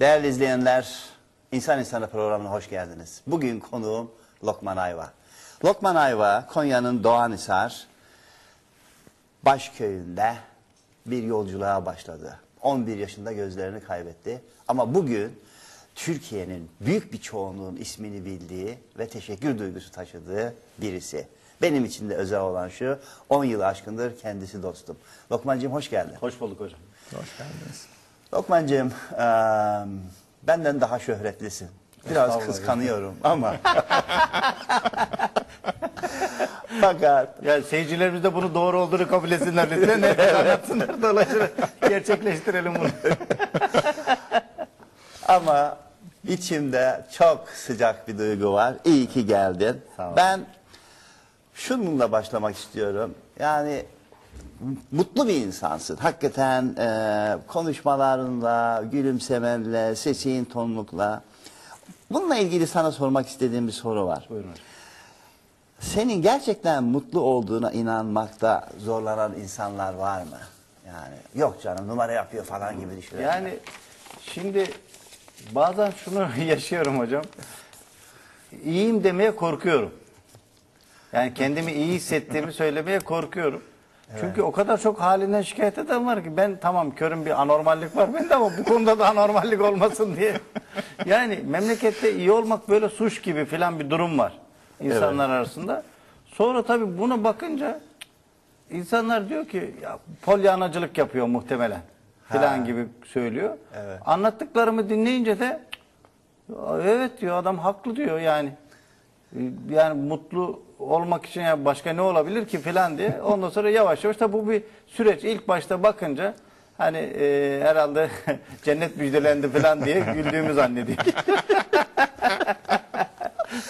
Değerli izleyenler, İnsan İnsana programına hoş geldiniz. Bugün konuğum Lokman Ayva. Lokman Ayva, Konya'nın Doğanhisar Başköy'ünde bir yolculuğa başladı. 11 yaşında gözlerini kaybetti. Ama bugün Türkiye'nin büyük bir çoğunluğun ismini bildiği ve teşekkür duygusu taşıdığı birisi. Benim için de özel olan şu, 10 yıl aşkındır kendisi dostum. Lokmancığım hoş geldin. Hoş bulduk hocam. Hoş geldiniz. Lokmancığım, eee, benden daha şöhretlisin. Biraz kıskanıyorum ama. Fakat Ya seyircilerimiz de bunu doğru olduğunu kabul etsinler lütfen. Herkes anlatsınlar dolayısıyla gerçekleştirelim bunu. ama içimde çok sıcak bir duygu var. İyi ki geldin. Sağ ol. Ben şununla başlamak istiyorum. Yani mutlu bir insansın. Hakikaten eee konuşmalarınla, gülümsemenle, sesin tonlukla. Bununla ilgili sana sormak istediğim bir soru var. Buyurun. Senin gerçekten mutlu olduğuna inanmakta zorlanan insanlar var mı? Yani yok canım numara yapıyor falan gibi düşünüyorum. Yani şimdi bazen şunu yaşıyorum hocam. İyiyim demeye korkuyorum. Yani kendimi iyi hissettiğimi söylemeye korkuyorum. Çünkü o kadar çok halinden şikayet eden var ki ben tamam körüm bir anormallik var bende ama bu konuda da anormallik olmasın diye. Yani memlekette iyi olmak böyle suç gibi filan bir durum var insanlar arasında. Sonra tabii buna bakınca insanlar diyor ki ya polyanacılık yapıyor muhtemelen filan gibi söylüyor. Evet. Anlattıklarımı dinleyince de "Ya evet diyor adam haklı diyor yani. Ee, Yani mutlu olmak için ya başka ne olabilir ki filan diye. Ondan sonra yavaş yavaş da bu bir süreç. İlk başta bakınca hani e, herhalde cennet müjdelendi filan diye güldüğümü zannediyor.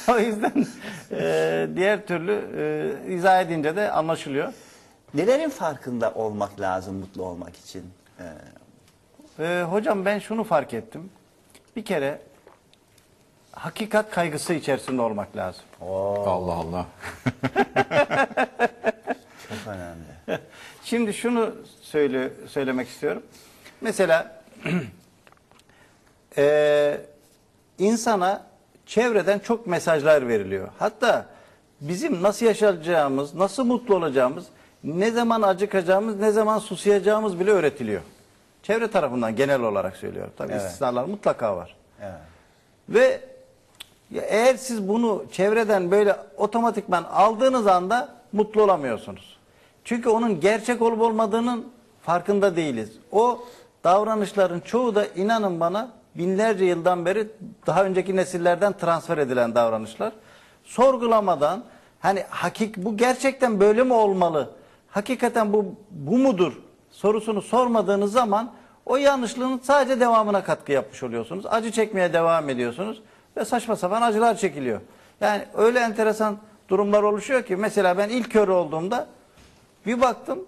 o yüzden e, diğer türlü e, izah edince de anlaşılıyor. Nelerin farkında olmak lazım mutlu olmak için? Ee, Ee, hocam ben şunu fark ettim. Bir kere hakikat kaygısı içerisinde olmak lazım. Allah Allah. çok önemli. Şimdi şunu söyle, söylemek istiyorum. Mesela eee, insana çevreden çok mesajlar veriliyor. Hatta bizim nasıl yaşayacağımız, nasıl mutlu olacağımız, ne zaman acıkacağımız, ne zaman susayacağımız bile öğretiliyor. Çevre tarafından genel olarak söylüyorum. Tabii Evet. istisnalar mutlaka var. Evet. Ve ya eğer siz bunu çevreden böyle otomatikman aldığınız anda mutlu olamıyorsunuz. Çünkü onun gerçek olup olmadığının farkında değiliz. O davranışların çoğu da inanın bana binlerce yıldan beri daha önceki nesillerden transfer edilen davranışlar. Sorgulamadan hani hakik bu gerçekten böyle mi olmalı? Hakikaten bu bu mudur? sorusunu sormadığınız zaman o yanlışlığın sadece devamına katkı yapmış oluyorsunuz. Acı çekmeye devam ediyorsunuz ve saçma sapan acılar çekiliyor. Yani öyle enteresan durumlar oluşuyor ki mesela ben ilk kör olduğumda bir baktım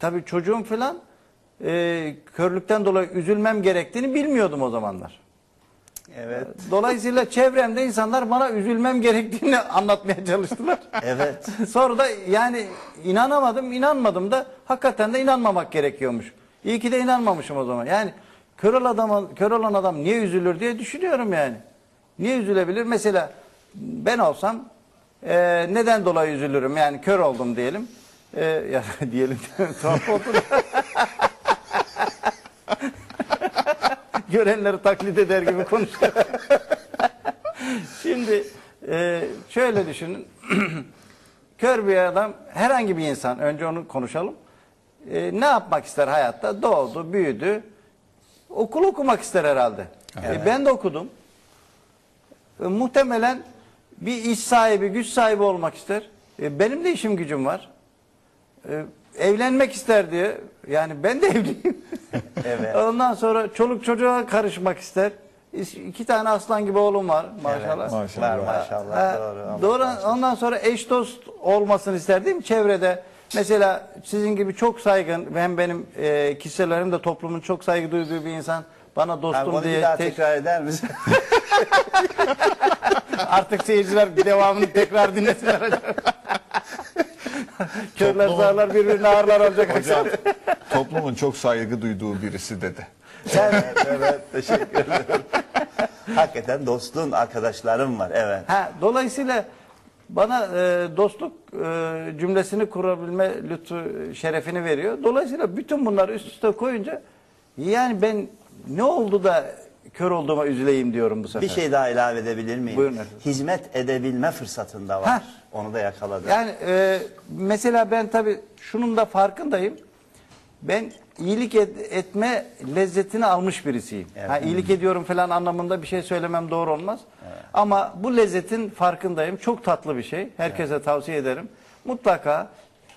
tabii çocuğum falan e, körlükten dolayı üzülmem gerektiğini bilmiyordum o zamanlar. Evet. Dolayısıyla çevremde insanlar bana üzülmem gerektiğini anlatmaya çalıştılar. Evet. Sonra da yani inanamadım, inanmadım da hakikaten de inanmamak gerekiyormuş. İyi ki de inanmamışım o zaman. Yani kör olan adam, kör olan adam niye üzülür diye düşünüyorum yani. Niye üzülebilir? Mesela ben olsam e, neden dolayı üzülürüm? Yani kör oldum diyelim. E, ya diyelim tuhaf oldu. Görenleri taklit eder gibi konuşuyor. Şimdi e, şöyle düşünün. Kör bir adam, herhangi bir insan, önce onu konuşalım. E, ne yapmak ister hayatta? Doğdu, büyüdü. Okul okumak ister herhalde. E, ben de okudum. E, muhtemelen bir iş sahibi, güç sahibi olmak ister. E, benim de işim gücüm var. E, evlenmek ister diye. Yani ben de evliyim. Evet. Ondan sonra çoluk çocuğa karışmak ister. İki tane aslan gibi oğlum var maşallah. Maşallah. Var maşallah. Ha, doğru. Doğru. Ondan sonra eş dost olmasını ister değil mi çevrede? Mesela sizin gibi çok saygın hem benim e, kişilerim de toplumun çok saygı duyduğu bir insan bana dostum onu diye bir daha tek- tekrar eder misin? artık seyirciler devamını tekrar dinlesinler acaba. Körler Toplumun- sağlar birbirini ağırlar olacak. Hocam toplumun çok saygı duyduğu birisi dedi. evet, evet, teşekkür ederim. Hakikaten dostluğun arkadaşlarım var, evet. Ha, dolayısıyla bana e, dostluk e, cümlesini kurabilme lütfu şerefini veriyor. Dolayısıyla bütün bunları üst üste koyunca yani ben ne oldu da kör olduğuma üzüleyim diyorum bu sefer. Bir şey daha ilave edebilir miyim? Buyurun efendim. Hizmet edebilme fırsatında var. Heh. Onu da yakaladım. Yani e, mesela ben tabii şunun da farkındayım. Ben iyilik et- etme lezzetini almış birisiyim. Evet. Ha, iyilik ediyorum falan anlamında bir şey söylemem doğru olmaz. Ama bu lezzetin farkındayım. Çok tatlı bir şey. Herkese tavsiye ederim. Mutlaka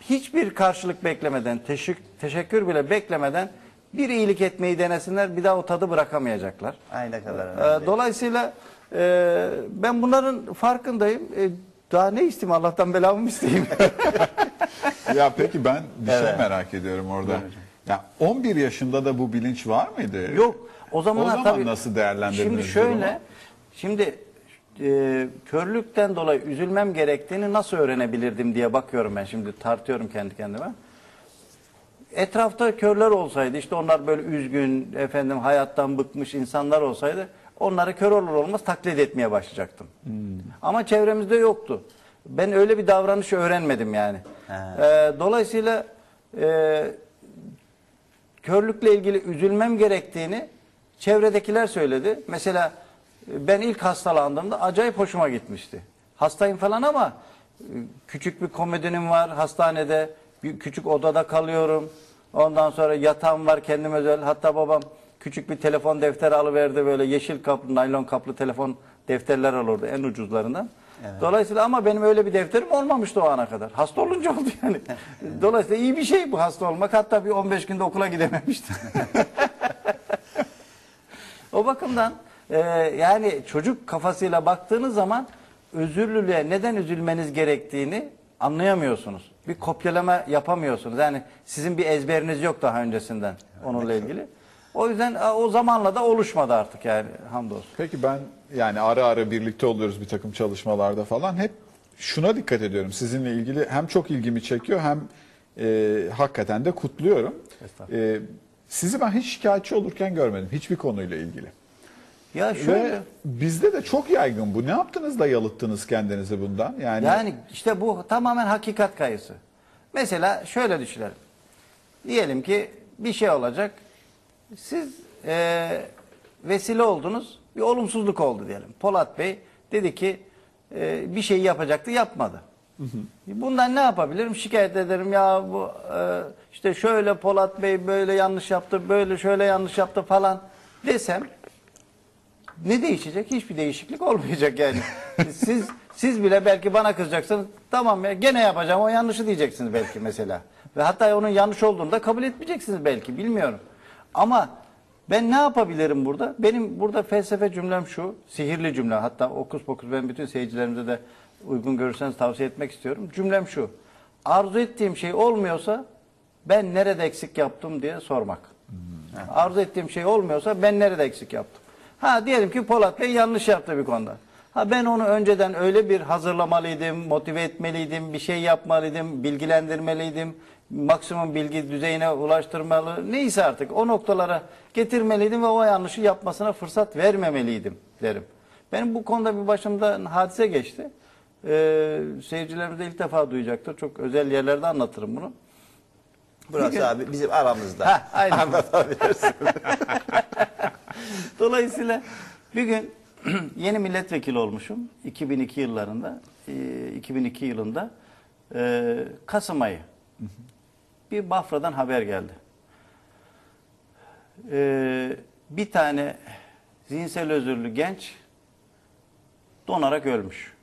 hiçbir karşılık beklemeden, teşekkür, teşekkür bile beklemeden bir iyilik etmeyi denesinler. Bir daha o tadı bırakamayacaklar. Aynı kadar Ee. Dolayısıyla e, ben bunların farkındayım. E, daha ne isteyeyim Allah'tan belamı mı isteyeyim? Ya peki ben bir şey Evet. merak ediyorum orada. Ya 11 yaşında da bu bilinç var mıydı? Yok. O zamanlar O zaman tabii. nasıl değerlendirdiniz Şimdi şöyle. durumu? Şimdi e, körlükten dolayı üzülmem gerektiğini nasıl öğrenebilirdim diye bakıyorum ben şimdi tartıyorum kendi kendime. Etrafta körler olsaydı işte onlar böyle üzgün efendim hayattan bıkmış insanlar olsaydı onları kör olur olmaz taklit etmeye başlayacaktım. Hmm. Ama çevremizde yoktu. Ben öyle bir davranış öğrenmedim yani. Ha. E, dolayısıyla e, körlükle ilgili üzülmem gerektiğini çevredekiler söyledi. Mesela e, ben ilk hastalandığımda acayip hoşuma gitmişti. Hastayım falan ama e, küçük bir komedinim var hastanede. Bir küçük odada kalıyorum. Ondan sonra yatağım var kendim özel. Hatta babam küçük bir telefon defteri alıverdi böyle yeşil kaplı, naylon kaplı telefon defterler alırdı en ucuzlarından. Dolayısıyla ama benim öyle bir defterim olmamıştı o ana kadar. Hasta olunca oldu yani. Dolayısıyla iyi bir şey bu hasta olmak. Hatta bir 15 günde okula gidememiştim. o bakımdan e, yani çocuk kafasıyla baktığınız zaman özürlülüğe neden üzülmeniz gerektiğini anlayamıyorsunuz. Bir kopyalama yapamıyorsunuz. Yani sizin bir ezberiniz yok daha öncesinden onunla ilgili. O yüzden e, o zamanla da oluşmadı artık yani hamdolsun. Peki ben yani ara ara birlikte oluyoruz bir takım çalışmalarda falan. Hep şuna dikkat ediyorum. Sizinle ilgili hem çok ilgimi çekiyor hem e, hakikaten de kutluyorum. E, sizi ben hiç şikayetçi olurken görmedim. Hiçbir konuyla ilgili. Ya şöyle Ve bizde de çok yaygın bu. Ne yaptınız da yalıttınız kendinizi bundan? Yani, Yani işte bu tamamen hakikat kayısı. Mesela şöyle düşünelim. Diyelim ki bir şey olacak. Siz eee, vesile oldunuz. Bir olumsuzluk oldu diyelim. Polat Bey dedi ki eee, bir şey yapacaktı yapmadı. Bundan ne yapabilirim? Şikayet ederim ya bu eee, işte şöyle Polat Bey böyle yanlış yaptı, böyle şöyle yanlış yaptı falan desem ne değişecek? Hiçbir değişiklik olmayacak yani. siz siz bile belki bana kızacaksınız. Tamam ya gene yapacağım o yanlışı diyeceksiniz belki mesela. Ve hatta onun yanlış olduğunu da kabul etmeyeceksiniz belki bilmiyorum. Ama ben ne yapabilirim burada? Benim burada felsefe cümlem şu. Sihirli cümle. Hatta okus pokus ben bütün seyircilerimize de uygun görürseniz tavsiye etmek istiyorum. Cümlem şu. Arzu ettiğim şey olmuyorsa ben nerede eksik yaptım diye sormak. Arzu ettiğim şey olmuyorsa ben nerede eksik yaptım? Ha diyelim ki Polat Bey yanlış yaptı bir konuda. Ha ben onu önceden öyle bir hazırlamalıydım, motive etmeliydim, bir şey yapmalıydım, bilgilendirmeliydim, maksimum bilgi düzeyine ulaştırmalı, neyse artık o noktalara getirmeliydim ve o yanlışı yapmasına fırsat vermemeliydim derim. Benim bu konuda bir başımdan hadise geçti. Ee, seyircilerimiz de ilk defa duyacaktır. Çok özel yerlerde anlatırım bunu. Burası abi bizim aramızda. Ha, aynen. Anlatabilirsin. Dolayısıyla bir gün yeni milletvekili olmuşum 2002 yıllarında, e, 2002 yılında e, Kasım ayı. Bir Bafra'dan haber geldi. E, bir tane zihinsel özürlü genç donarak ölmüş.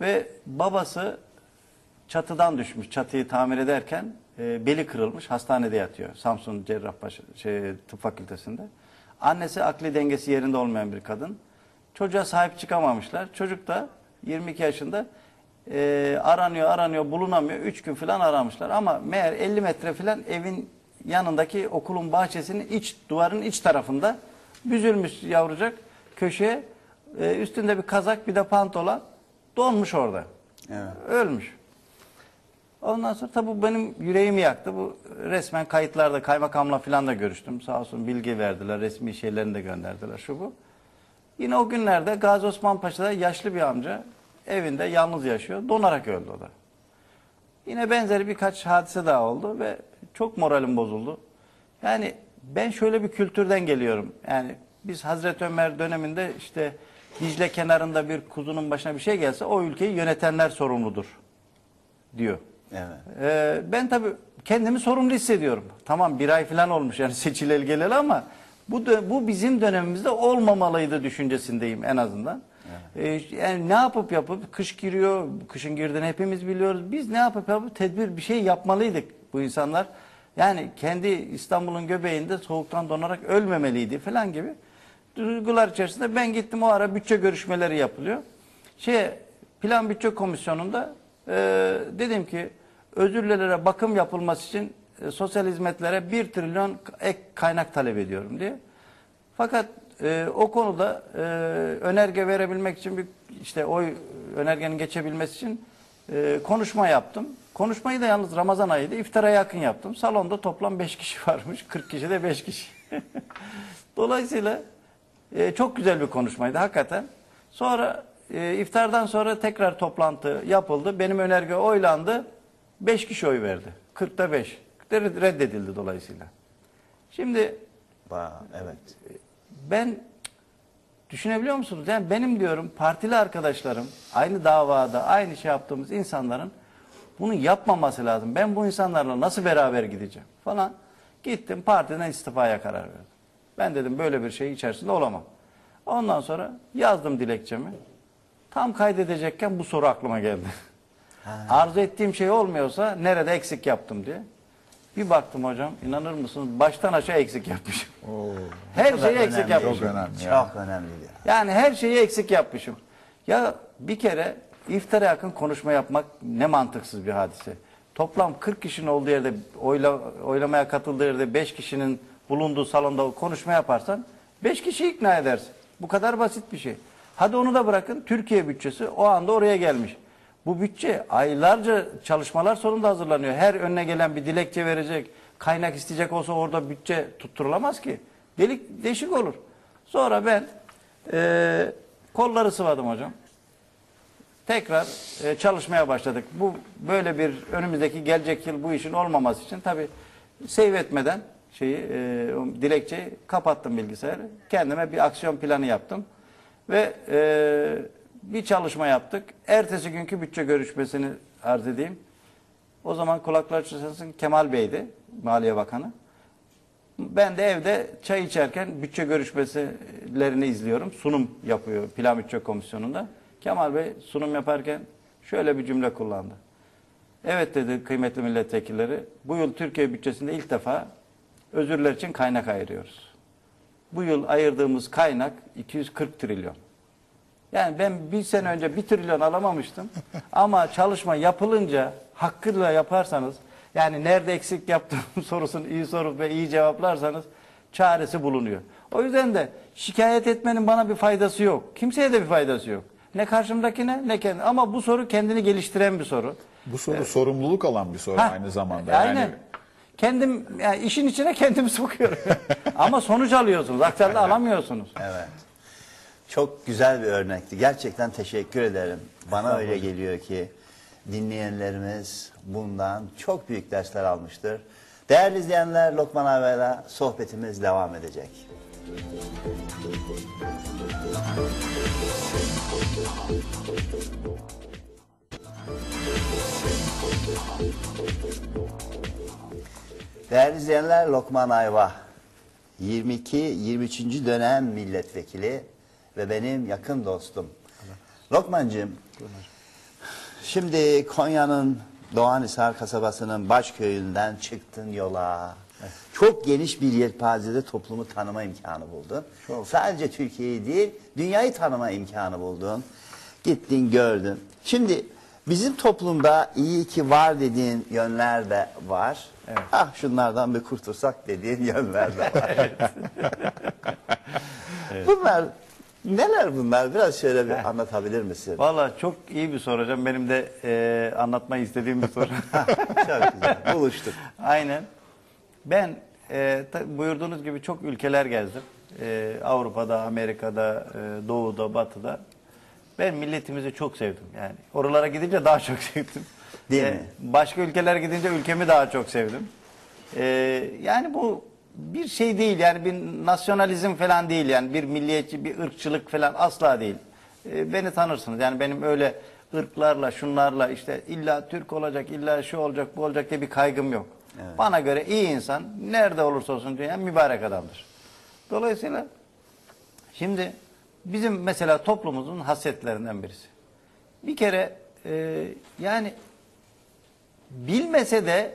Ve babası çatıdan düşmüş. Çatıyı tamir ederken e, beli kırılmış. Hastanede yatıyor. Samsun Cerrahpaşa şey, Tıp Fakültesinde. Annesi akli dengesi yerinde olmayan bir kadın. Çocuğa sahip çıkamamışlar. Çocuk da 22 yaşında e, aranıyor aranıyor bulunamıyor. 3 gün falan aramışlar. Ama meğer 50 metre falan evin yanındaki okulun bahçesinin iç duvarın iç tarafında büzülmüş yavrucak köşeye e, üstünde bir kazak bir de pantolon donmuş orada. Evet. Ölmüş. Ondan sonra tabii bu benim yüreğimi yaktı. Bu resmen kayıtlarda kaymakamla falan da görüştüm. Sağ olsun bilgi verdiler. Resmi şeylerini de gönderdiler şu bu. Yine o günlerde Gazi Osman Paşa'da yaşlı bir amca evinde yalnız yaşıyor. Donarak öldü o da. Yine benzeri birkaç hadise daha oldu ve çok moralim bozuldu. Yani ben şöyle bir kültürden geliyorum. Yani biz Hazreti Ömer döneminde işte Dicle kenarında bir kuzunun başına bir şey gelse o ülkeyi yönetenler sorumludur diyor. Evet. Ee, ben tabii kendimi sorumlu hissediyorum. Tamam bir ay falan olmuş yani seçileli geleli ama bu bu bizim dönemimizde olmamalıydı düşüncesindeyim en azından. Ee, yani ne yapıp yapıp kış giriyor, kışın girdiğini hepimiz biliyoruz. Biz ne yapıp yapıp tedbir bir şey yapmalıydık bu insanlar. Yani kendi İstanbul'un göbeğinde soğuktan donarak ölmemeliydi falan gibi duygular içerisinde ben gittim o ara bütçe görüşmeleri yapılıyor. Şey plan bütçe komisyonunda e, dedim ki özürlülere bakım yapılması için e, sosyal hizmetlere 1 trilyon ek kaynak talep ediyorum diye. Fakat e, o konuda e, önerge verebilmek için bir işte oy önergenin geçebilmesi için e, konuşma yaptım. Konuşmayı da yalnız Ramazan ayıydı. İftara yakın yaptım. Salonda toplam 5 kişi varmış. 40 kişi de 5 kişi. Dolayısıyla e, çok güzel bir konuşmaydı hakikaten. Sonra e, iftardan sonra tekrar toplantı yapıldı. Benim önerge oylandı. 5 kişi oy verdi. 40'ta 5. Reddedildi dolayısıyla. Şimdi Ba- evet. ben düşünebiliyor musunuz? Yani benim diyorum partili arkadaşlarım aynı davada aynı şey yaptığımız insanların bunu yapmaması lazım. Ben bu insanlarla nasıl beraber gideceğim falan. Gittim partiden istifaya karar verdim. Ben dedim böyle bir şey içerisinde olamam. Ondan sonra yazdım dilekçemi. Tam kaydedecekken bu soru aklıma geldi. Arzu ettiğim şey olmuyorsa nerede eksik yaptım diye. Bir baktım hocam inanır mısınız baştan aşağı eksik yapmışım. Her şeyi eksik yapmışım. Çok önemli ya. Çok önemli. Yani her şeyi eksik yapmışım. Ya bir kere iftara yakın konuşma yapmak ne mantıksız bir hadise. Toplam 40 kişinin olduğu yerde oyla, oylamaya katıldığı yerde 5 kişinin bulunduğu salonda konuşma yaparsan 5 kişi ikna edersin. Bu kadar basit bir şey. Hadi onu da bırakın Türkiye bütçesi o anda oraya gelmiş. Bu bütçe aylarca çalışmalar sonunda hazırlanıyor. Her önüne gelen bir dilekçe verecek, kaynak isteyecek olsa orada bütçe tutturulamaz ki. Delik deşik olur. Sonra ben eee, kolları sıvadım hocam. Tekrar e, çalışmaya başladık. Bu böyle bir önümüzdeki gelecek yıl bu işin olmaması için tabii save etmeden şeyi e, dilekçeyi kapattım bilgisayarı. Kendime bir aksiyon planı yaptım ve e, bir çalışma yaptık. Ertesi günkü bütçe görüşmesini arz edeyim. O zaman kulaklar çınlasın Kemal Bey'di Maliye Bakanı. Ben de evde çay içerken bütçe görüşmelerini izliyorum. Sunum yapıyor Plan Bütçe Komisyonu'nda. Kemal Bey sunum yaparken şöyle bir cümle kullandı. Evet dedi kıymetli milletvekilleri, bu yıl Türkiye bütçesinde ilk defa özürler için kaynak ayırıyoruz. Bu yıl ayırdığımız kaynak 240 trilyon. Yani ben bir sene önce bir trilyon alamamıştım. Ama çalışma yapılınca hakkıyla yaparsanız yani nerede eksik yaptığım sorusunu iyi sorup ve iyi cevaplarsanız çaresi bulunuyor. O yüzden de şikayet etmenin bana bir faydası yok. Kimseye de bir faydası yok. Ne karşımdakine ne kendi. Ama bu soru kendini geliştiren bir soru. Bu soru sorumluluk alan bir soru Ha, aynı zamanda. Aynen. Yani Kendim yani işin içine kendimi sokuyorum. Ama sonuç alıyorsunuz. Aksarda alamıyorsunuz. Evet. Çok güzel bir örnekti. Gerçekten teşekkür ederim. Bana öyle geliyor ki dinleyenlerimiz bundan çok büyük dersler almıştır. Değerli izleyenler Lokman Ağabey'le sohbetimiz devam edecek. Değerli izleyenler Lokman Ayva 22-23. dönem milletvekili ve benim yakın dostum. Lokmancığım şimdi Konya'nın Doğanhisar kasabasının başköyünden çıktın yola. Çok geniş bir yelpazede toplumu tanıma imkanı buldun. Sadece Türkiye'yi değil dünyayı tanıma imkanı buldun. Gittin gördün. Şimdi bizim toplumda iyi ki var dediğin yönler de var. Ah şunlardan bir kurtulsak dediğin yönler de var. Bunlar Neler bunlar? Biraz şöyle bir anlatabilir misin? Valla çok iyi bir soru hocam. Benim de e, anlatmayı istediğim bir soru. Çok güzel. Buluştuk. Aynen. Ben e, ta- buyurduğunuz gibi çok ülkeler gezdim. E, Avrupa'da, Amerika'da, e, Doğu'da, Batı'da. Ben milletimizi çok sevdim. Yani oralara gidince daha çok sevdim. Değil E, mi? Başka ülkeler gidince ülkemi daha çok sevdim. E, yani bu bir şey değil yani bir nasyonalizm falan değil yani bir milliyetçi bir ırkçılık falan asla değil. E, beni tanırsınız yani benim öyle ırklarla şunlarla işte illa Türk olacak illa şu olacak bu olacak diye bir kaygım yok. Bana göre iyi insan nerede olursa olsun dünya mübarek adamdır. Dolayısıyla şimdi bizim mesela toplumumuzun hasretlerinden birisi. Bir kere e, yani bilmese de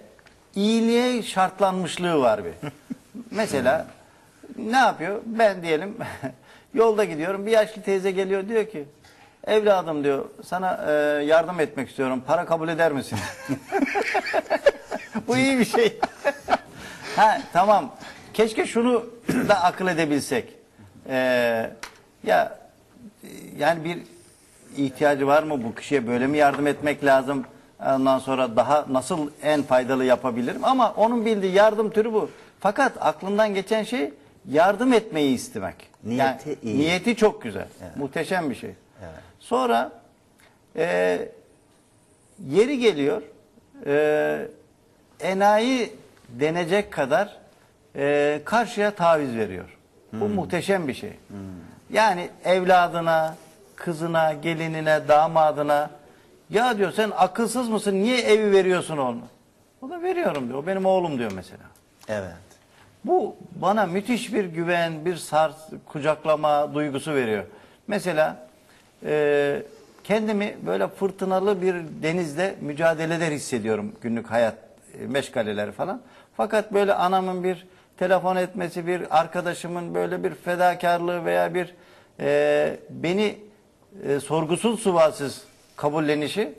iyiliğe şartlanmışlığı var bir. Mesela ne yapıyor? Ben diyelim yolda gidiyorum bir yaşlı teyze geliyor diyor ki evladım diyor sana e, yardım etmek istiyorum para kabul eder misin? Bu iyi bir şey. ha tamam keşke şunu da akıl edebilsek. Ee, ya yani bir ihtiyacı var mı bu kişiye böyle mi yardım etmek lazım? Ondan sonra daha nasıl en faydalı yapabilirim? Ama onun bildiği yardım türü bu. Fakat aklından geçen şey yardım etmeyi istemek. Niyeti Yani iyi. Niyeti çok güzel. Muhteşem bir şey. Evet. Sonra e, yeri geliyor e, enayi denecek kadar e, karşıya taviz veriyor. Bu muhteşem bir şey. Yani evladına, kızına, gelinine, damadına ya diyor sen akılsız mısın niye evi veriyorsun onu? O da veriyorum diyor. O benim oğlum diyor mesela. Evet. Bu bana müthiş bir güven, bir sars, kucaklama duygusu veriyor. Mesela e, kendimi böyle fırtınalı bir denizde mücadeleler hissediyorum günlük hayat e, meşgaleleri falan. Fakat böyle anamın bir telefon etmesi, bir arkadaşımın böyle bir fedakarlığı veya bir e, beni e, sorgusuz sualsiz kabullenişi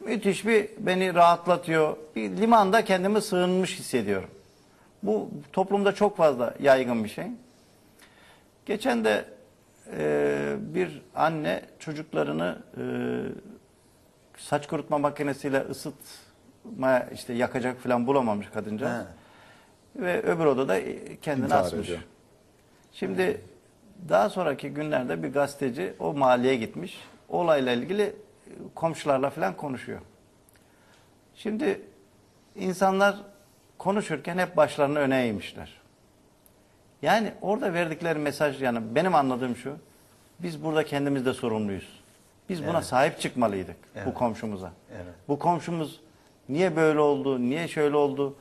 müthiş bir beni rahatlatıyor. Bir limanda kendimi sığınmış hissediyorum. Bu toplumda çok fazla yaygın bir şey. Geçen de e, bir anne çocuklarını e, saç kurutma makinesiyle ısıtma işte yakacak falan bulamamış kadınca. Ha. Ve öbür odada kendini İntihar asmış. ediyor. Şimdi daha sonraki günlerde bir gazeteci o mahalleye gitmiş. Olayla ilgili komşularla falan konuşuyor. Şimdi insanlar konuşurken hep başlarını öne eğmişler. Yani orada verdikleri mesaj yani benim anladığım şu. Biz burada kendimiz de sorumluyuz. Biz buna Evet. sahip çıkmalıydık bu Evet. komşumuza. Evet. Bu komşumuz niye böyle oldu, niye şöyle oldu?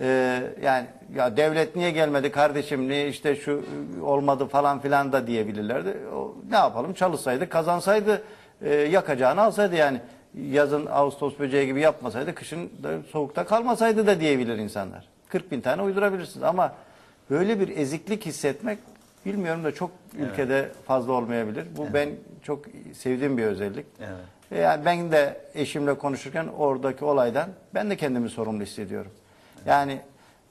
Ee, yani ya devlet niye gelmedi kardeşim, niye işte şu olmadı falan filan da diyebilirlerdi. O, ne yapalım çalışsaydı, kazansaydı, e, yakacağını alsaydı yani. Yazın Ağustos böceği gibi yapmasaydı, kışın da soğukta kalmasaydı da diyebilir insanlar. 40 bin tane uydurabilirsiniz ama böyle bir eziklik hissetmek bilmiyorum da çok ülkede fazla olmayabilir. Bu ben çok sevdiğim bir özellik. Evet. Yani ben de eşimle konuşurken oradaki olaydan ben de kendimi sorumlu hissediyorum. Yani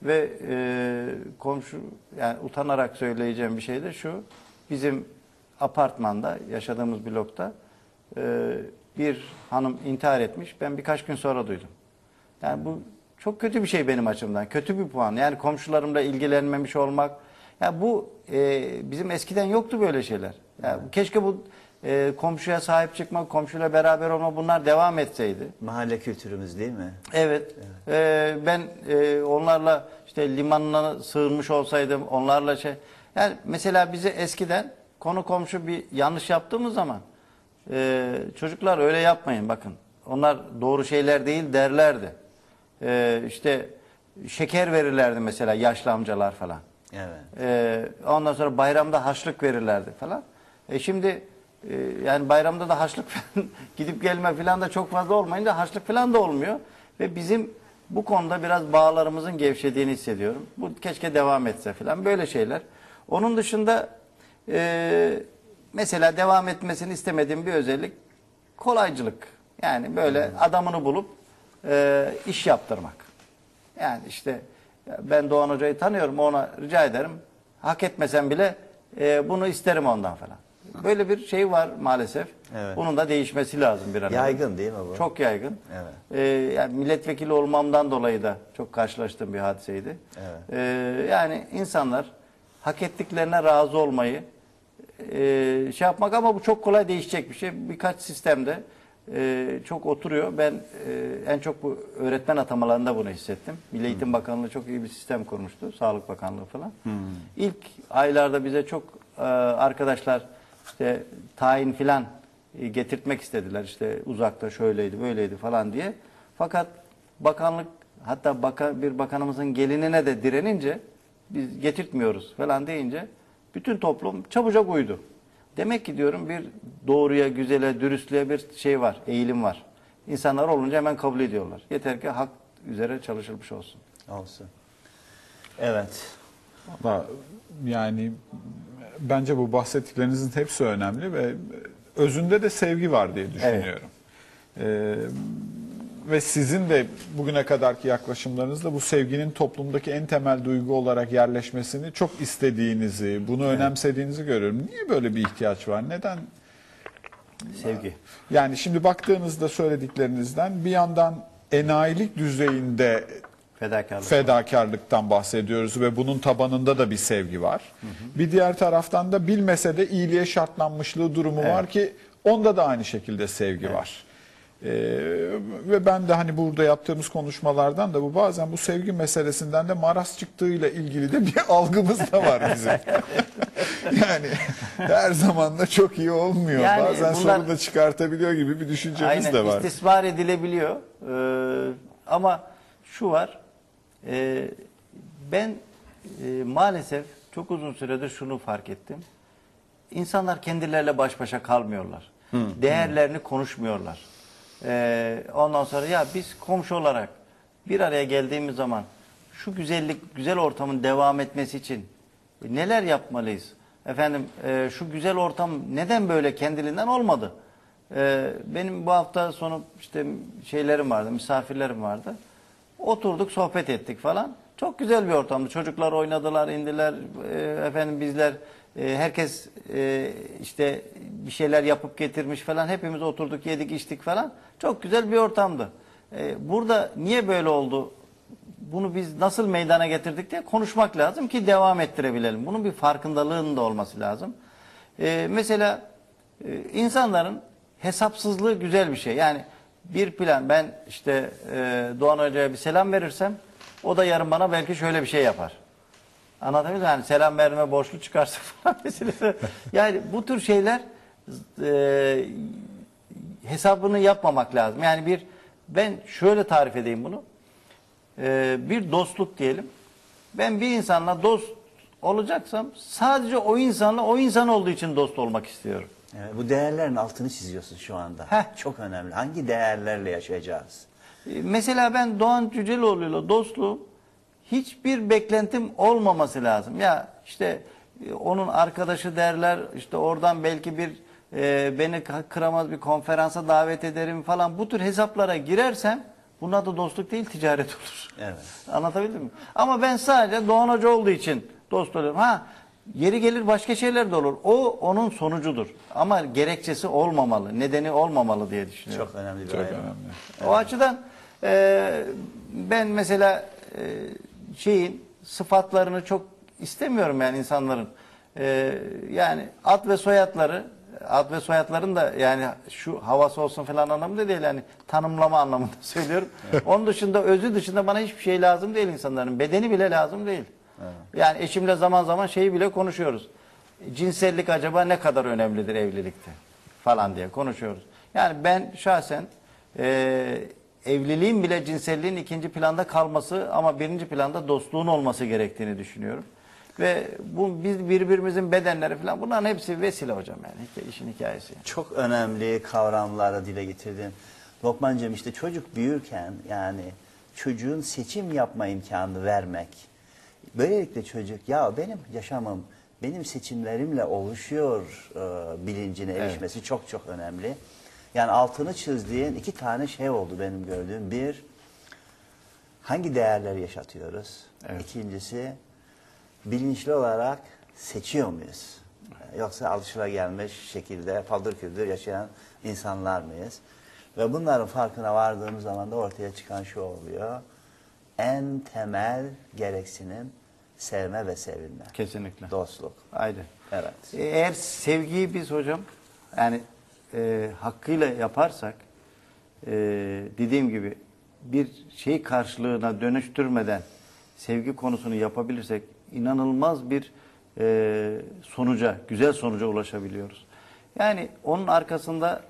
ve e, komşu yani utanarak söyleyeceğim bir şey de şu. Bizim apartmanda yaşadığımız blokta e, bir hanım intihar etmiş. Ben birkaç gün sonra duydum. Yani bu çok kötü bir şey benim açımdan. Kötü bir puan. Yani komşularımla ilgilenmemiş olmak. Ya bu e, bizim eskiden yoktu böyle şeyler. Ya keşke bu e, komşuya sahip çıkma, komşuyla beraber olma bunlar devam etseydi. Mahalle kültürümüz değil mi? Evet. E, ben e, onlarla işte limanına sığınmış olsaydım, onlarla şey. Yani mesela bize eskiden konu komşu bir yanlış yaptığımız zaman e, çocuklar öyle yapmayın bakın. Onlar doğru şeyler değil derlerdi. E, işte şeker verirlerdi mesela yaşlı amcalar falan. Evet. Ee, ondan sonra bayramda haçlık verirlerdi falan. E şimdi e, yani bayramda da haçlık falan gidip gelme falan da çok fazla olmayınca haçlık falan da olmuyor. Ve bizim bu konuda biraz bağlarımızın gevşediğini hissediyorum. Bu keşke devam etse falan böyle şeyler. Onun dışında e, mesela devam etmesini istemediğim bir özellik kolaycılık. Yani böyle adamını bulup e, iş yaptırmak. Yani işte ben Doğan Hoca'yı tanıyorum ona rica ederim. Hak etmesem bile e, bunu isterim ondan falan. Böyle bir şey var maalesef. Evet. Bunun da değişmesi lazım bir an önce. Yaygın değil mi bu? Çok yaygın. Evet. Ee, yani milletvekili olmamdan dolayı da çok karşılaştığım bir hadiseydi. Evet. Ee, yani insanlar hak ettiklerine razı olmayı e, şey yapmak ama bu çok kolay değişecek bir şey. Birkaç sistemde e, çok oturuyor. Ben e, en çok bu öğretmen atamalarında bunu hissettim. Milli Eğitim Bakanlığı çok iyi bir sistem kurmuştu. Sağlık Bakanlığı falan. İlk aylarda bize çok e, arkadaşlar işte tayin filan e, getirtmek istediler. İşte uzakta şöyleydi böyleydi falan diye. Fakat bakanlık hatta baka, bir bakanımızın gelinine de direnince biz getirtmiyoruz falan deyince bütün toplum çabucak uydu. Demek ki diyorum bir doğruya, güzele, dürüstlüğe bir şey var, eğilim var. İnsanlar olunca hemen kabul ediyorlar. Yeter ki hak üzere çalışılmış olsun. Olsun. Evet. Valla yani bence bu bahsettiklerinizin hepsi önemli ve özünde de sevgi var diye düşünüyorum. Ee, ve sizin de bugüne kadarki yaklaşımlarınızla bu sevginin toplumdaki en temel duygu olarak yerleşmesini çok istediğinizi, bunu önemsediğinizi görüyorum. Niye böyle bir ihtiyaç var? Neden? Sevgi. Yani şimdi baktığınızda söylediklerinizden bir yandan enayilik düzeyinde Fedakarlık. fedakarlıktan bahsediyoruz ve bunun tabanında da bir sevgi var. Bir diğer taraftan da bilmese de iyiliğe şartlanmışlığı durumu var ki onda da aynı şekilde sevgi var. Ee, ve ben de hani burada yaptığımız konuşmalardan da bu bazen bu sevgi meselesinden de maraz çıktığıyla ilgili de bir algımız da var bizim. yani her zaman da çok iyi olmuyor. Yani bazen bunlar- sorun da çıkartabiliyor gibi bir düşüncemiz Aynen de var. istismar edilebiliyor. Ee, ama şu var. e, ben e, maalesef çok uzun süredir şunu fark ettim. İnsanlar kendileriyle baş başa kalmıyorlar. Değerlerini konuşmuyorlar. Ee, ondan sonra ya biz komşu olarak bir araya geldiğimiz zaman şu güzellik, güzel ortamın devam etmesi için neler yapmalıyız? Efendim e, şu güzel ortam neden böyle kendiliğinden olmadı? Ee, benim bu hafta sonu işte şeylerim vardı, misafirlerim vardı. Oturduk, sohbet ettik falan. Çok güzel bir ortamdı. Çocuklar oynadılar, indiler. Efendim bizler, e, herkes e, işte bir şeyler yapıp getirmiş falan. Hepimiz oturduk, yedik, içtik falan. Çok güzel bir ortamdı. Ee, burada niye böyle oldu? Bunu biz nasıl meydana getirdik diye konuşmak lazım ki devam ettirebilelim. Bunun bir farkındalığının da olması lazım. Ee, mesela e, insanların hesapsızlığı güzel bir şey. Yani bir plan ben işte e, Doğan Hoca'ya bir selam verirsem o da yarın bana belki şöyle bir şey yapar. Anlatabildim mi? Yani selam verme borçlu çıkarsa falan mesela. Yani bu tür şeyler e, hesabını yapmamak lazım. Yani bir ben şöyle tarif edeyim bunu. E, bir dostluk diyelim. Ben bir insanla dost olacaksam sadece o insanla o insan olduğu için dost olmak istiyorum. Evet, bu değerlerin altını çiziyorsun şu anda. Heh. Çok önemli. Hangi değerlerle yaşayacağız? E, Mesela ben Doğan Cüceloğlu'yla dostluğum hiçbir beklentim olmaması lazım. Ya işte e, onun arkadaşı derler işte oradan belki bir e, beni kıramaz bir konferansa davet ederim falan bu tür hesaplara girersem bunun adı dostluk değil ticaret olur. Evet. Anlatabildim mi? Ama ben sadece Doğan Hoca olduğu için dost oluyorum. Ha yeri gelir başka şeyler de olur. O onun sonucudur. Ama gerekçesi olmamalı, nedeni olmamalı diye düşünüyorum. Çok önemli bir Çok ayrım. önemli. O açıdan e, ben mesela e, şeyin sıfatlarını çok istemiyorum yani insanların. E, yani ad ve soyadları ad ve soyadların da yani şu havası olsun falan anlamında değil yani tanımlama anlamında söylüyorum. Onun dışında özü dışında bana hiçbir şey lazım değil insanların. Bedeni bile lazım değil. Yani eşimle zaman zaman şeyi bile konuşuyoruz. Cinsellik acaba ne kadar önemlidir evlilikte falan diye konuşuyoruz. Yani ben şahsen e, evliliğin bile cinselliğin ikinci planda kalması ama birinci planda dostluğun olması gerektiğini düşünüyorum. Ve bu biz birbirimizin bedenleri falan bunların hepsi vesile hocam yani işin hikayesi. Çok önemli kavramları dile getirdin. Lokmancığım işte çocuk büyürken yani çocuğun seçim yapma imkanını vermek. Böylelikle çocuk ya benim yaşamım benim seçimlerimle oluşuyor e, bilincine erişmesi çok çok önemli. Yani altını çizdiğin iki tane şey oldu benim gördüğüm. Bir, hangi değerleri yaşatıyoruz? Evet. İkincisi, bilinçli olarak seçiyor muyuz? Yoksa alışılagelmiş şekilde paldır küldür yaşayan insanlar mıyız? Ve bunların farkına vardığımız zaman da ortaya çıkan şu oluyor. En temel gereksinim sevme ve sevilme. Kesinlikle. Dostluk. Aynen. Evet. Eğer sevgiyi biz hocam yani e, hakkıyla yaparsak e, dediğim gibi bir şey karşılığına dönüştürmeden sevgi konusunu yapabilirsek inanılmaz bir e, sonuca, güzel sonuca ulaşabiliyoruz. Yani onun arkasında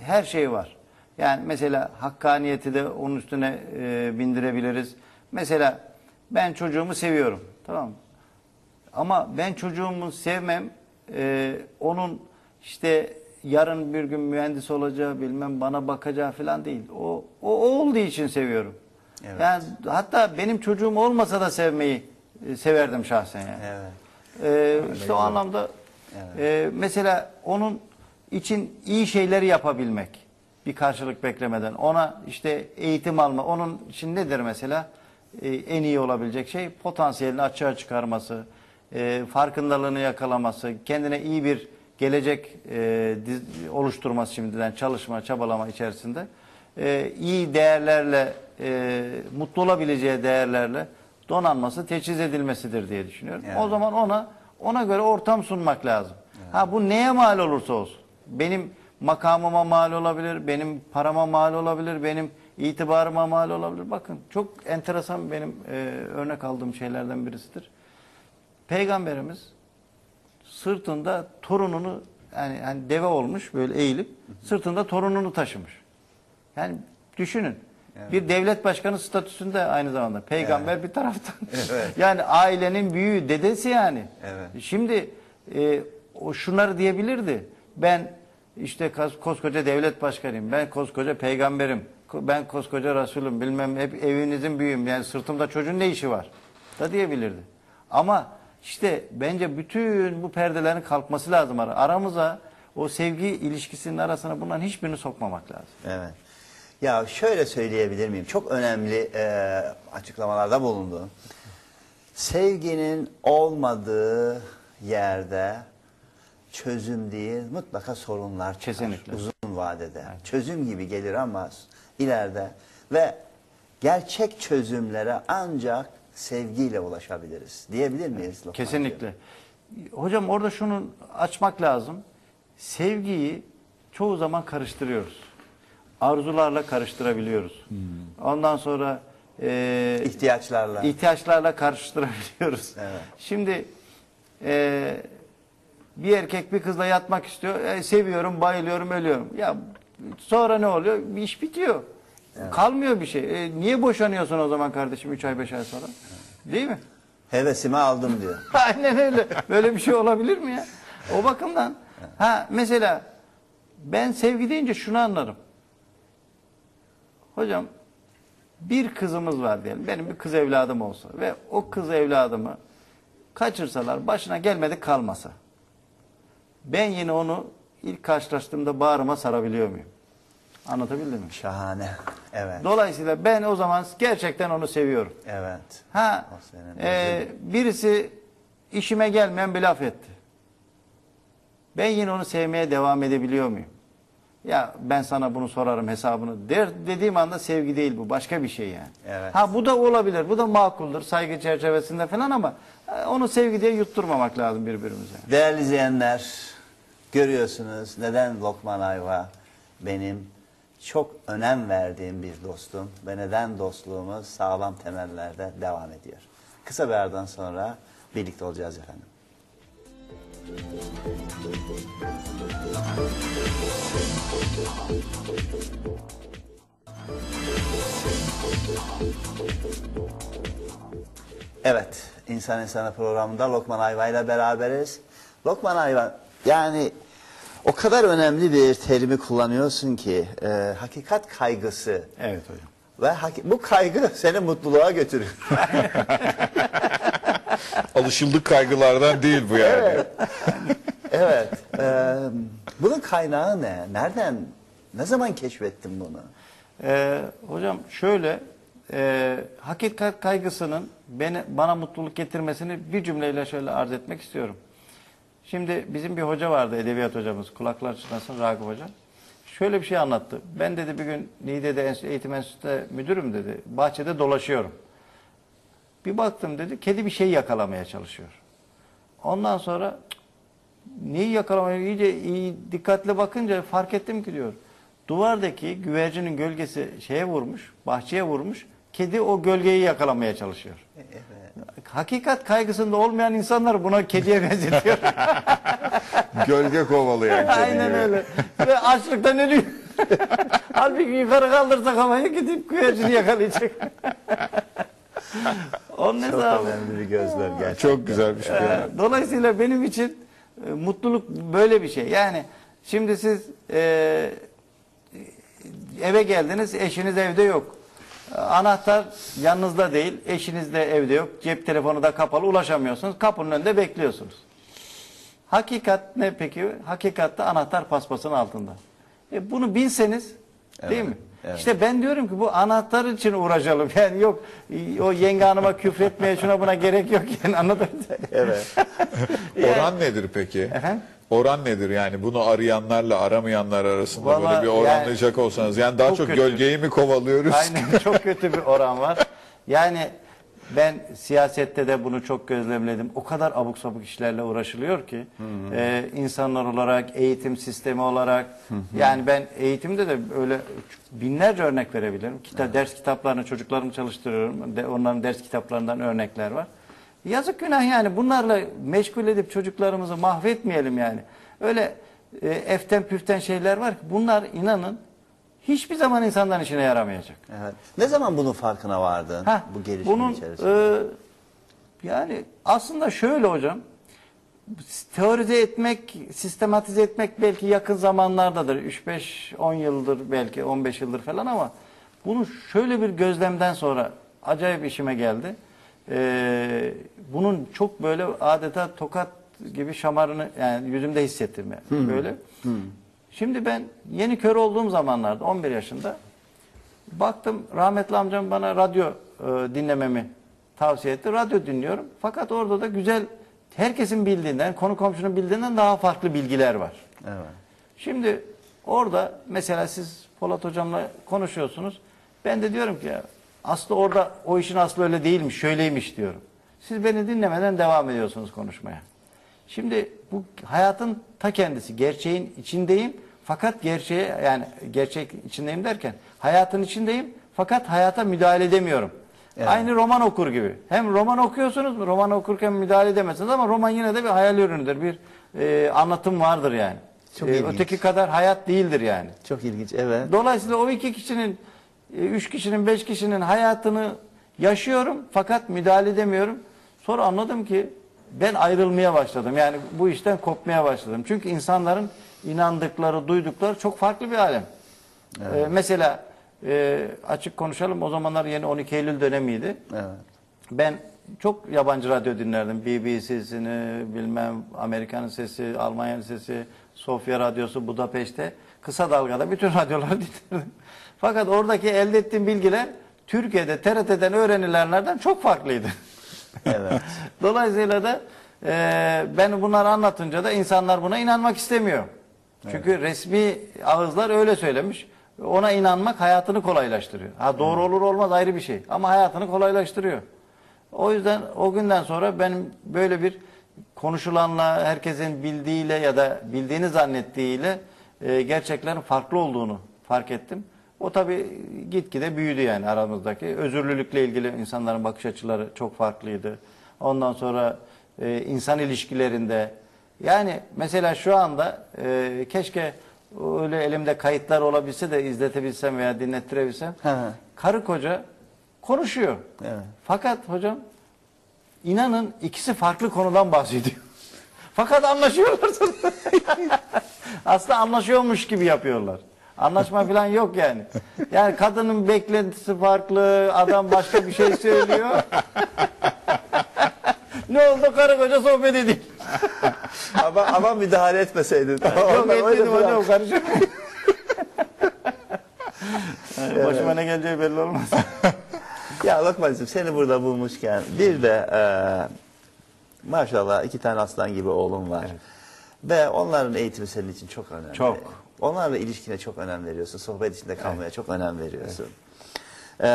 her şey var. Yani mesela hakkaniyeti de onun üstüne e, bindirebiliriz. Mesela ben çocuğumu seviyorum. Tamam mı? Ama ben çocuğumu sevmem, e, onun işte yarın bir gün mühendis olacağı bilmem bana bakacağı falan değil. O, o, o olduğu için seviyorum. Evet. Yani hatta benim çocuğum olmasa da sevmeyi e, severdim şahsen yani. Evet. Ee, işte o anlamda Evet. e, mesela onun için iyi şeyleri yapabilmek bir karşılık beklemeden ona işte eğitim alma onun için nedir mesela Ee, en iyi olabilecek şey potansiyelini açığa çıkarması e, farkındalığını yakalaması kendine iyi bir gelecek e, diz- oluşturması şimdiden çalışma çabalama içerisinde e, iyi değerlerle e, mutlu olabileceği değerlerle donanması teçhiz edilmesidir diye düşünüyorum. Yani. O zaman ona ona göre ortam sunmak lazım. Ha bu neye mal olursa olsun. Benim makamıma mal olabilir, benim parama mal olabilir, benim itibarıma mal olabilir. Bakın çok enteresan benim e, örnek aldığım şeylerden birisidir. Peygamberimiz sırtında torununu yani, yani deve olmuş böyle eğilip sırtında torununu taşımış. Yani düşünün. Bir devlet başkanı statüsünde aynı zamanda. Peygamber bir taraftan. yani ailenin büyüğü, dedesi yani. Evet. Şimdi e, o şunları diyebilirdi. Ben işte kos- koskoca devlet başkanıyım. Ben koskoca peygamberim. Ben koskoca Resulüm. Bilmem hep evinizin büyüğüm. Yani sırtımda çocuğun ne işi var? Da diyebilirdi. Ama işte bence bütün bu perdelerin kalkması lazım. ara- Aramıza o sevgi ilişkisinin arasına bunların hiçbirini sokmamak lazım. Evet. Ya şöyle söyleyebilir miyim? Çok önemli e, açıklamalarda bulundu. Sevginin olmadığı yerde çözüm değil, mutlaka sorunlar çıkar. Kesinlikle. Uzun vadede. Çözüm gibi gelir ama ileride ve gerçek çözümlere ancak sevgiyle ulaşabiliriz. Diyebilir miyiz? Lokman? Kesinlikle. Hocam orada şunu açmak lazım. Sevgiyi çoğu zaman karıştırıyoruz. Arzularla karıştırabiliyoruz. Ondan sonra e, İhtiyaçlarla. ihtiyaçlarla karıştırabiliyoruz. Evet. Şimdi e, bir erkek bir kızla yatmak istiyor. E, seviyorum, bayılıyorum, ölüyorum. Ya sonra ne oluyor? Bir iş bitiyor. Kalmıyor bir şey. E, niye boşanıyorsun o zaman kardeşim 3 ay 5 ay sonra? Değil mi? Hevesimi aldım diyor. Aynen öyle. Böyle bir şey olabilir mi ya? O bakımdan. Ha mesela ben sevgi deyince şunu anlarım. Hocam bir kızımız var diyelim. Benim bir kız evladım olsa ve o kız evladımı kaçırsalar başına gelmedik kalmasa. Ben yine onu ilk karşılaştığımda bağrıma sarabiliyor muyum? Anlatabildim mi? Şahane. Evet. Dolayısıyla ben o zaman gerçekten onu seviyorum. Evet. Ha, e, birisi işime gelmeyen bir laf etti. Ben yine onu sevmeye devam edebiliyor muyum? Ya ben sana bunu sorarım hesabını der dediğim anda sevgi değil bu başka bir şey yani. Evet. Ha bu da olabilir bu da makuldur saygı çerçevesinde falan ama e, onu sevgi diye yutturmamak lazım birbirimize. Değerli izleyenler, görüyorsunuz neden Lokman Ayva benim çok önem verdiğim bir dostum ve neden dostluğumuz sağlam temellerde devam ediyor. Kısa bir aradan sonra birlikte olacağız efendim. Evet, İnsan İnsana programında Lokman Ayva ile beraberiz. Lokman Ayva, yani o kadar önemli bir terimi kullanıyorsun ki, e, hakikat kaygısı. Evet hocam. Ve bu kaygı seni mutluluğa götürüyor. Alışıldık kaygılardan değil bu yani. evet. e, bunun kaynağı ne? Nereden, ne zaman keşfettin bunu? Ee, hocam şöyle e, hakikat kaygısının beni bana mutluluk getirmesini bir cümleyle şöyle arz etmek istiyorum. Şimdi bizim bir hoca vardı, edebiyat hocamız, kulaklar çınlasın Ragıp Hoca. Şöyle bir şey anlattı. Ben dedi bir gün Niğde'de eğitim enstitüsünde müdürüm dedi. Bahçede dolaşıyorum. Bir baktım dedi, kedi bir şey yakalamaya çalışıyor. Ondan sonra "Cık, neyi yakalamaya iyice iyi dikkatle bakınca fark ettim ki diyor. Duvardaki güvercinin gölgesi şeye vurmuş, bahçeye vurmuş. Kedi o gölgeyi yakalamaya çalışıyor. Hakikat kaygısında olmayan insanlar buna kediye benzetiyor. Gölge kovalayan kedi Aynen gibi. öyle. Ve açlıktan ölüyor. Halbuki yukarı kaldırsa kafayı gidip güvercini yakalayacak. Onun Çok hesabı. önemli bir gözlem gerçekten. Çok güzel bir şey. Dolayısıyla benim için e, mutluluk böyle bir şey. Yani şimdi siz e, eve geldiniz, eşiniz evde yok. Anahtar yanınızda değil, eşiniz de evde yok. Cep telefonu da kapalı, ulaşamıyorsunuz. Kapının önünde bekliyorsunuz. Hakikat ne peki? Hakikatte anahtar paspasın altında. E bunu bilseniz değil mi? evet. İşte ben diyorum ki bu anahtar için uğraşalım. Yani yok o yenge hanıma küfretmeye şuna buna gerek yok yani anladın mı? Evet. Oran nedir peki? Efendim? Oran nedir yani bunu arayanlarla aramayanlar arasında Vallahi böyle bir oranlayacak olsanız yani daha çok çok, kötü. gölgeyi mi kovalıyoruz? Aynen çok kötü bir oran var. Yani ben siyasette de bunu çok gözlemledim. O kadar abuk sabuk işlerle uğraşılıyor ki e, insanlar olarak, eğitim sistemi olarak yani ben eğitimde de öyle binlerce örnek verebilirim. Kitap, Ders kitaplarını çocuklarımı çalıştırıyorum. De, onların ders kitaplarından örnekler var. Yazık günah yani bunlarla meşgul edip çocuklarımızı mahvetmeyelim yani. Öyle e, eften püften şeyler var ki bunlar inanın hiçbir zaman insanların işine yaramayacak. evet. Ne zaman bunun farkına vardın Ha, bu gelişim bunun, içerisinde? e, yani aslında şöyle hocam, teorize etmek, sistematize etmek belki yakın zamanlardadır. 3-5-10 yıldır belki 15 yıldır falan ama bunu şöyle bir gözlemden sonra acayip işime geldi. E, bunun çok böyle adeta tokat gibi şamarını yani yüzümde hissettim yani böyle. Şimdi ben yeni kör olduğum zamanlarda 11 yaşında Baktım rahmetli amcam bana radyo e, dinlememi tavsiye etti. Radyo dinliyorum. Fakat orada da güzel herkesin bildiğinden, konu komşunun bildiğinden daha farklı bilgiler var. Evet. Şimdi orada mesela siz Polat hocamla konuşuyorsunuz. Ben de diyorum ki ya, aslı orada o işin aslı öyle değilmiş, şöyleymiş diyorum. Siz beni dinlemeden devam ediyorsunuz konuşmaya. Şimdi bu hayatın ta kendisi, gerçeğin içindeyim. Fakat gerçeğe yani gerçek içindeyim derken hayatın içindeyim fakat hayata müdahale edemiyorum. Evet. Aynı roman okur gibi. Hem roman okuyorsunuz, roman okurken müdahale edemezsiniz ama roman yine de bir hayal ürünüdür. Bir e, anlatım vardır yani. Çok E, ilginç. öteki kadar hayat değildir yani. Çok ilginç evet. Dolayısıyla o iki kişinin, üç kişinin, beş kişinin hayatını yaşıyorum fakat müdahale edemiyorum. Sonra anladım ki ben ayrılmaya başladım. Yani bu işten kopmaya başladım. Çünkü insanların inandıkları, duydukları çok farklı bir alem. E, mesela e, açık konuşalım o zamanlar yeni 12 Eylül dönemiydi. Evet. Ben çok yabancı radyo dinlerdim. BBC'sini, bilmem Amerikan sesi, Almanya'nın sesi, Sofya Radyosu, Budapeşte. Kısa dalgada bütün radyoları dinlerdim. Fakat oradaki elde ettiğim bilgiler Türkiye'de TRT'den öğrenilenlerden çok farklıydı. Evet. Dolayısıyla da e, ben bunları anlatınca da insanlar buna inanmak istemiyor. Çünkü resmi ağızlar öyle söylemiş. Ona inanmak hayatını kolaylaştırıyor. Ha doğru olur olmaz ayrı bir şey ama hayatını kolaylaştırıyor. O yüzden o günden sonra benim böyle bir konuşulanla herkesin bildiğiyle ya da bildiğini zannettiğiyle e, gerçeklerin farklı olduğunu fark ettim. O tabii gitgide büyüdü yani aramızdaki. Özürlülükle ilgili insanların bakış açıları çok farklıydı. Ondan sonra e, insan ilişkilerinde yani mesela şu anda e, keşke öyle elimde kayıtlar olabilse de izletebilsem veya dinlettirebilsem. Hı. Karı koca konuşuyor. Evet. Fakat hocam inanın ikisi farklı konudan bahsediyor. Fakat anlaşıyorlar. Aslında anlaşıyormuş gibi yapıyorlar. Anlaşma falan yok yani. Yani kadının beklentisi farklı, adam başka bir şey söylüyor. ne oldu karı koca sohbet ediyor. ama, ama müdahale etmeseydin. Yok etmedim hocam karışık. Yani Başıma ne geleceği belli olmaz. Ya Lokmancığım seni burada bulmuşken bir de e, maşallah iki tane aslan gibi oğlum var. Ve onların eğitimi senin için çok önemli. Çok. Onlarla ilişkine çok önem veriyorsun. Sohbet içinde kalmaya çok önem veriyorsun. Ee,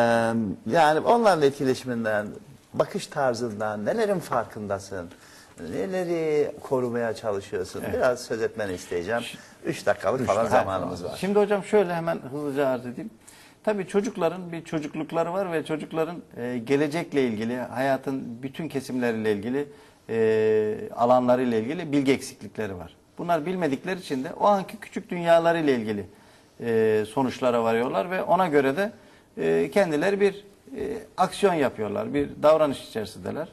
yani onlarla etkileşiminden, bakış tarzından nelerin farkındasın? Neleri korumaya çalışıyorsun? Biraz söz etmeni isteyeceğim. Üç dakikalık falan zamanımız var. Şimdi hocam şöyle hemen hızlıca arz edeyim. Tabii çocukların bir çocuklukları var ve çocukların e, gelecekle ilgili, hayatın bütün kesimleriyle ilgili, e, alanlarıyla ilgili bilgi eksiklikleri var. Bunlar bilmedikleri için de o anki küçük dünyalarıyla ilgili e, sonuçlara varıyorlar ve ona göre de e, kendileri bir e, aksiyon yapıyorlar, bir davranış içerisindeler.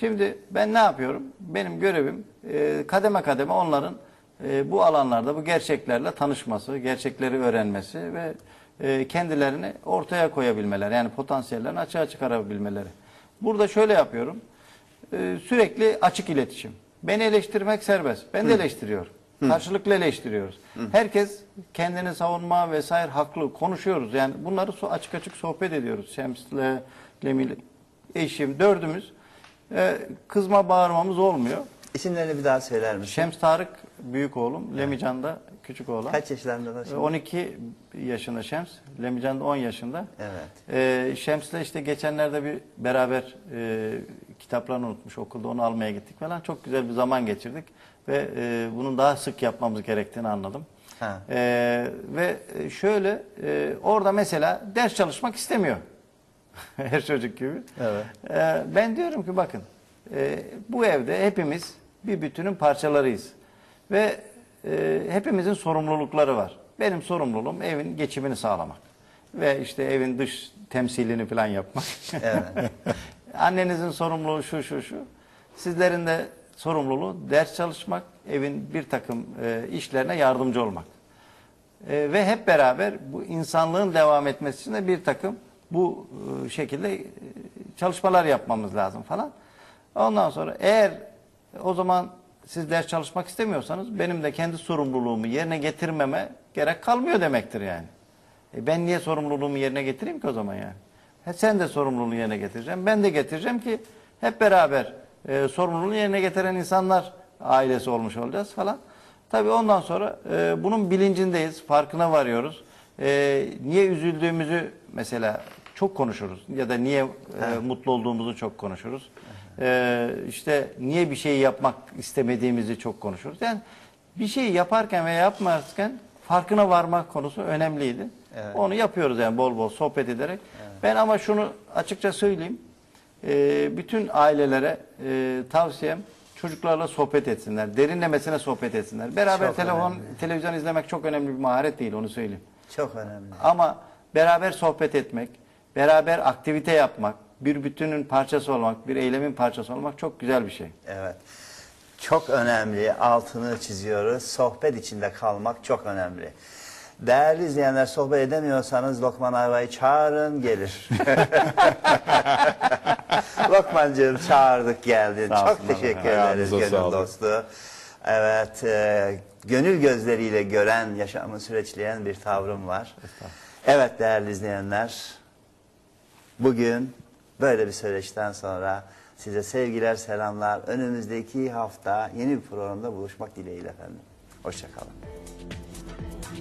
Şimdi ben ne yapıyorum? Benim görevim e, kademe kademe onların e, bu alanlarda bu gerçeklerle tanışması, gerçekleri öğrenmesi ve e, kendilerini ortaya koyabilmeleri, yani potansiyellerini açığa çıkarabilmeleri. Burada şöyle yapıyorum. E, sürekli açık iletişim. Beni eleştirmek serbest. Ben de eleştiriyorum. Karşılıklı eleştiriyoruz. Herkes kendini savunma vesaire haklı konuşuyoruz. Yani bunları açık açık sohbet ediyoruz. Şems'le, Lemil, eşim, dördümüz. E, kızma bağırmamız olmuyor. İsimlerini bir daha söyler misin? Şems Tarık büyük oğlum, Lemican da küçük oğlan. Kaç yaşlarında da E, şimdi? 12 yaşında Şems, Lemican da 10 yaşında. Evet. Ee, Şems'le işte geçenlerde bir beraber e, kitaplarını unutmuş okulda onu almaya gittik falan. Çok güzel bir zaman geçirdik ve e, bunun daha sık yapmamız gerektiğini anladım. Ha. Ee, ve şöyle e, orada mesela ders çalışmak istemiyor. Her çocuk gibi. Evet. Ee, ben diyorum ki bakın e, bu evde hepimiz bir bütünün parçalarıyız. Ve e, hepimizin sorumlulukları var. Benim sorumluluğum evin geçimini sağlamak. Ve işte evin dış temsilini falan yapmak. Evet. Annenizin sorumluluğu şu şu şu. Sizlerin de sorumluluğu ders çalışmak, evin bir takım e, işlerine yardımcı olmak. E, ve hep beraber bu insanlığın devam etmesi için de bir takım bu e, şekilde e, çalışmalar yapmamız lazım falan. Ondan sonra eğer o zaman siz ders çalışmak istemiyorsanız benim de kendi sorumluluğumu yerine getirmeme gerek kalmıyor demektir yani. E ben niye sorumluluğumu yerine getireyim ki o zaman yani? Sen de sorumluluğunu yerine getireceğim. Ben de getireceğim ki hep beraber e, sorumluluğunu yerine getiren insanlar ailesi olmuş olacağız falan. Tabii ondan sonra e, bunun bilincindeyiz, farkına varıyoruz. E, niye üzüldüğümüzü mesela çok konuşuruz ya da niye e, mutlu olduğumuzu çok konuşuruz. E, işte niye bir şeyi yapmak istemediğimizi çok konuşuruz. Yani bir şeyi yaparken veya yapmazken farkına varmak konusu önemliydi. Evet. Onu yapıyoruz yani bol bol sohbet ederek. Ben ama şunu açıkça söyleyeyim. E, bütün ailelere e, tavsiyem çocuklarla sohbet etsinler. Derinlemesine sohbet etsinler. Beraber Çok telefon, önemli. televizyon izlemek çok önemli bir maharet değil onu söyleyeyim. Çok önemli. Ama beraber sohbet etmek, beraber aktivite yapmak, bir bütünün parçası olmak, bir eylemin parçası olmak çok güzel bir şey. Evet. Çok önemli. Altını çiziyoruz. Sohbet içinde kalmak çok önemli. Değerli izleyenler sohbet edemiyorsanız Lokman Ayva'yı çağırın gelir. Lokmancığım çağırdık geldin. Sağ çok olsun teşekkür ederiz Ayağınıza gönül sağlık. dostu. Evet, e, gönül gözleriyle gören, yaşamı süreçleyen bir tavrım var. Evet değerli izleyenler, bugün böyle bir süreçten sonra size sevgiler, selamlar. Önümüzdeki hafta yeni bir programda buluşmak dileğiyle efendim. Hoşçakalın.